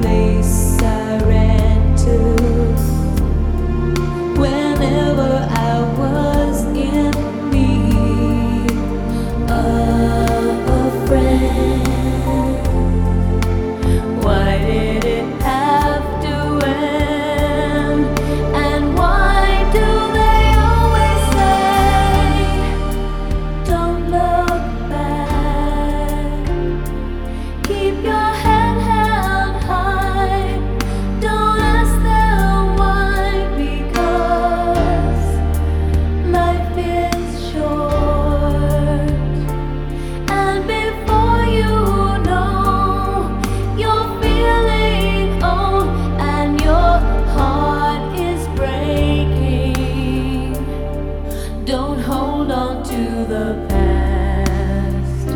place. the past.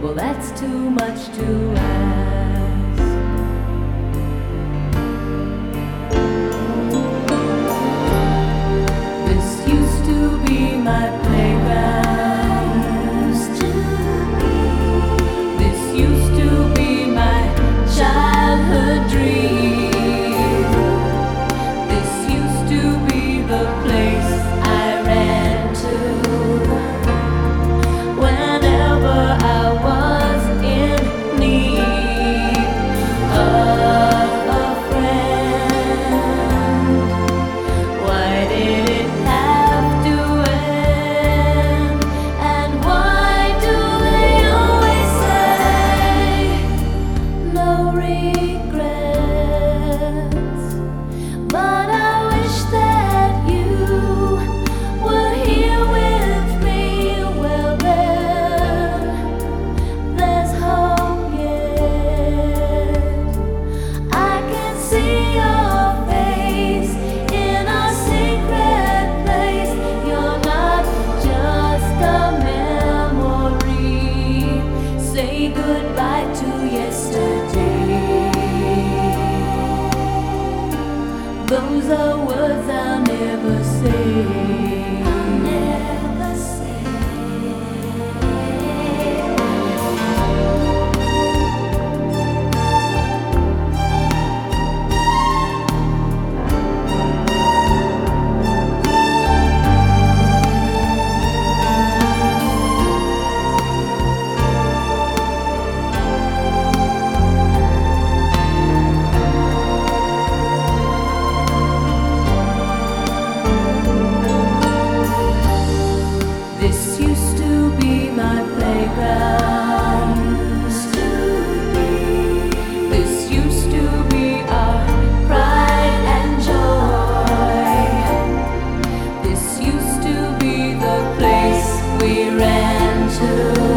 Well, that's too much to ask. This used to be my playground. the words I never say. to